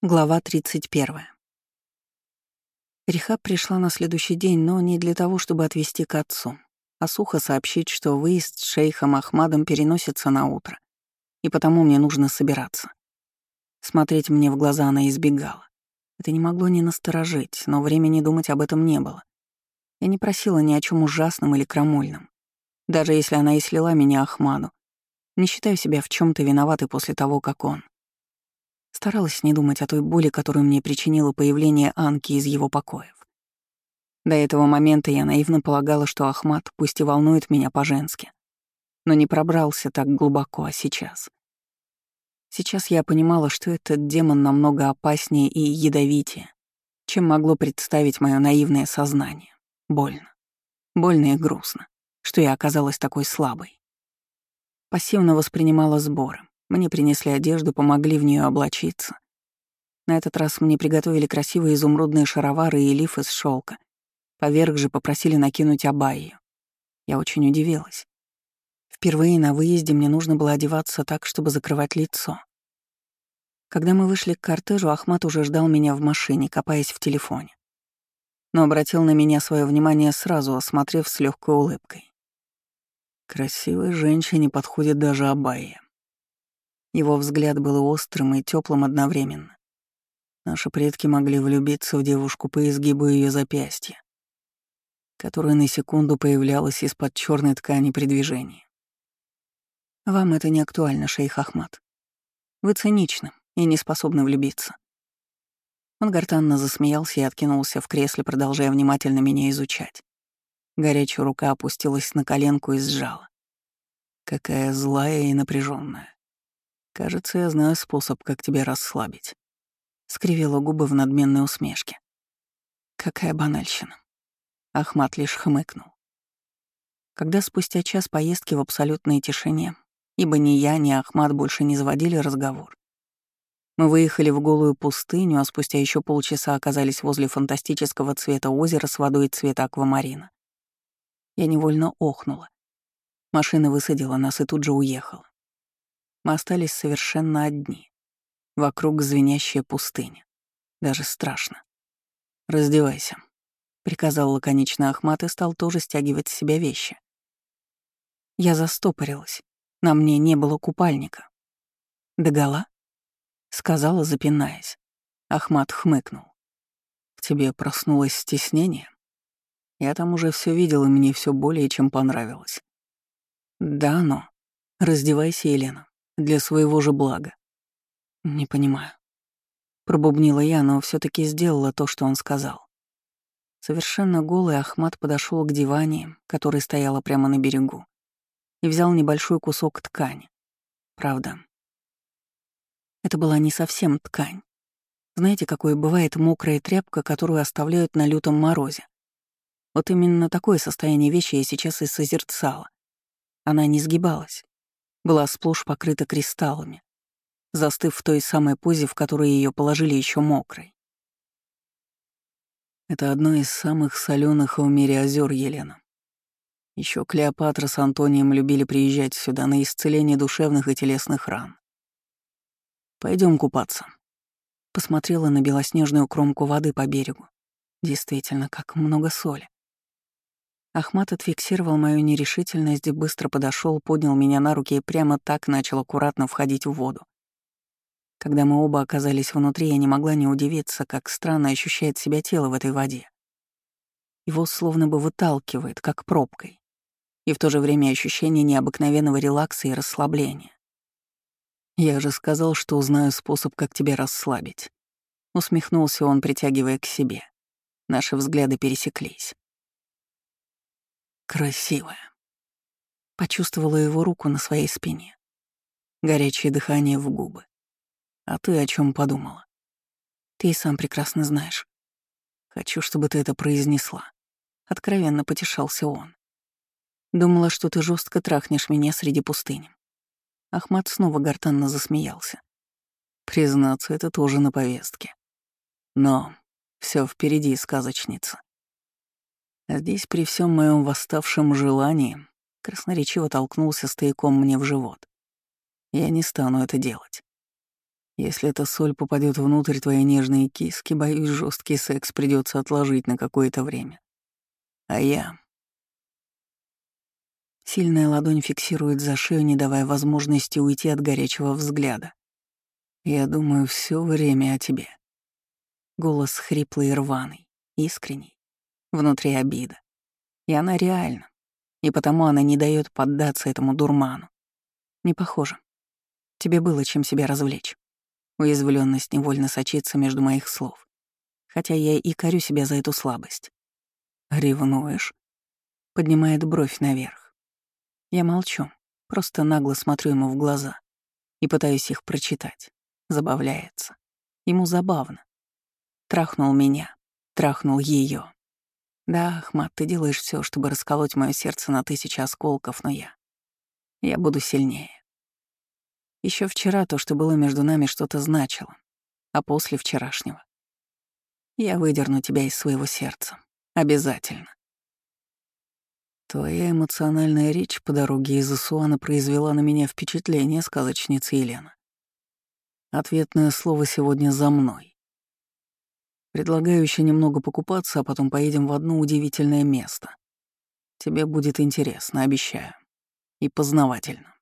Глава 31. Рехаб пришла на следующий день, но не для того, чтобы отвезти к отцу, а сухо сообщить, что выезд с шейхом Ахмадом переносится на утро, и потому мне нужно собираться. Смотреть мне в глаза она избегала. Это не могло не насторожить, но времени думать об этом не было. Я не просила ни о чем ужасном или крамольном. Даже если она и слила меня Ахмаду, не считаю себя в чем то виноватой после того, как он — Старалась не думать о той боли, которую мне причинило появление Анки из его покоев. До этого момента я наивно полагала, что Ахмат пусть и волнует меня по-женски, но не пробрался так глубоко, а сейчас. Сейчас я понимала, что этот демон намного опаснее и ядовитее, чем могло представить мое наивное сознание. Больно. Больно и грустно, что я оказалась такой слабой. Пассивно воспринимала сборы, мне принесли одежду, помогли в нее облачиться. На этот раз мне приготовили красивые изумрудные шаровары и лиф из шелка. Поверх же попросили накинуть абайю. Я очень удивилась. Впервые на выезде мне нужно было одеваться так, чтобы закрывать лицо. Когда мы вышли к кортежу, Ахмат уже ждал меня в машине, копаясь в телефоне. Но обратил на меня свое внимание сразу, осмотрев с легкой улыбкой. Красивой женщине подходит даже абайя. Его взгляд был острым и теплым одновременно. Наши предки могли влюбиться в девушку по изгибу ее запястья, которая на секунду появлялась из-под черной ткани при движении. Вам это не актуально, шейх Ахмад. Вы циничны и не способны влюбиться. Он гортанно засмеялся и откинулся в кресле, продолжая внимательно меня изучать. Горячая рука опустилась на коленку и сжала. Какая злая и напряженная. Кажется, я знаю способ, как тебя расслабить. Скривила губы в надменной усмешке. Какая банальщина. Ахмат лишь хмыкнул. Когда спустя час поездки в абсолютной тишине, ибо ни я, ни Ахмат больше не заводили разговор, мы выехали в голую пустыню, а спустя еще полчаса оказались возле фантастического цвета озера с водой цвета аквамарина. Я невольно охнула. Машина высадила нас и тут же уехала. Мы остались совершенно одни. Вокруг звенящая пустыня. Даже страшно. «Раздевайся», — приказал лаконично Ахмат и стал тоже стягивать с себя вещи. Я застопорилась. На мне не было купальника. «Догола?» — сказала, запинаясь. Ахмат хмыкнул. «В тебе проснулось стеснение? Я там уже все видел, и мне все более чем понравилось». «Да, но...» «Раздевайся, Елена. Для своего же блага. Не понимаю. Пробубнила я, но все таки сделала то, что он сказал. Совершенно голый Ахмат подошел к диване, который стояла прямо на берегу, и взял небольшой кусок ткани. Правда, это была не совсем ткань. Знаете, какой бывает мокрая тряпка, которую оставляют на лютом морозе? Вот именно такое состояние вещи я сейчас и созерцала. Она не сгибалась, была сплошь покрыта кристаллами, застыв в той самой позе, в которой ее положили еще мокрой. Это одно из самых соленых в мире озер Елена. Еще Клеопатра с Антонием любили приезжать сюда на исцеление душевных и телесных ран. Пойдем купаться. Посмотрела на белоснежную кромку воды по берегу. Действительно, как много соли. Ахмат отфиксировал мою нерешительность и быстро подошел, поднял меня на руки и прямо так начал аккуратно входить в воду. Когда мы оба оказались внутри, я не могла не удивиться, как странно ощущает себя тело в этой воде. Его словно бы выталкивает, как пробкой. И в то же время ощущение необыкновенного релакса и расслабления. «Я же сказал, что узнаю способ, как тебя расслабить». Усмехнулся он, притягивая к себе. Наши взгляды пересеклись. Красивая. Почувствовала его руку на своей спине. Горячее дыхание в губы. А ты о чем подумала? Ты и сам прекрасно знаешь. Хочу, чтобы ты это произнесла. Откровенно потешался он. Думала, что ты жестко трахнешь меня среди пустыни. Ахмат снова гортанно засмеялся. Признаться, это тоже на повестке. Но все впереди, сказочница. Здесь при всем моем восставшем желании красноречиво толкнулся стояком мне в живот. Я не стану это делать. Если эта соль попадет внутрь твоей нежной киски, боюсь, жесткий секс придется отложить на какое-то время. А я... Сильная ладонь фиксирует за шею, не давая возможности уйти от горячего взгляда. Я думаю все время о тебе. Голос хриплый и рваный, искренний. Внутри обида. И она реальна. И потому она не дает поддаться этому дурману. Не похоже. Тебе было чем себя развлечь. Уязвленность невольно сочится между моих слов. Хотя я и корю себя за эту слабость. «Ревнуешь?» Поднимает бровь наверх. Я молчу, просто нагло смотрю ему в глаза и пытаюсь их прочитать. Забавляется. Ему забавно. Трахнул меня, трахнул ее. Да, Ахмат, ты делаешь все, чтобы расколоть мое сердце на тысячи осколков, но я... Я буду сильнее. Еще вчера то, что было между нами, что-то значило, а после вчерашнего. Я выдерну тебя из своего сердца. Обязательно. Твоя эмоциональная речь по дороге из Асуана произвела на меня впечатление сказочницы Елена. Ответное слово сегодня за мной. Предлагаю еще немного покупаться, а потом поедем в одно удивительное место. Тебе будет интересно, обещаю. И познавательно.